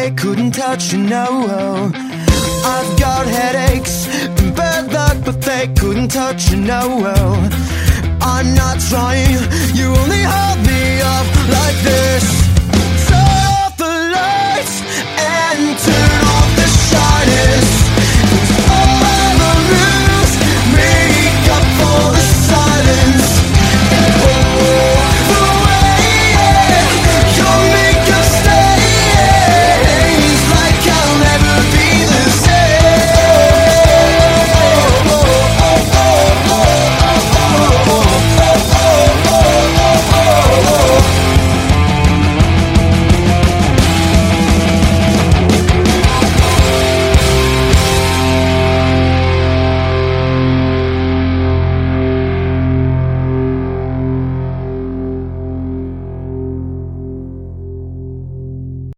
they couldn't touch, you know. I've got headaches and bad luck, but they couldn't touch, you know. I'm not trying, you only hold me up.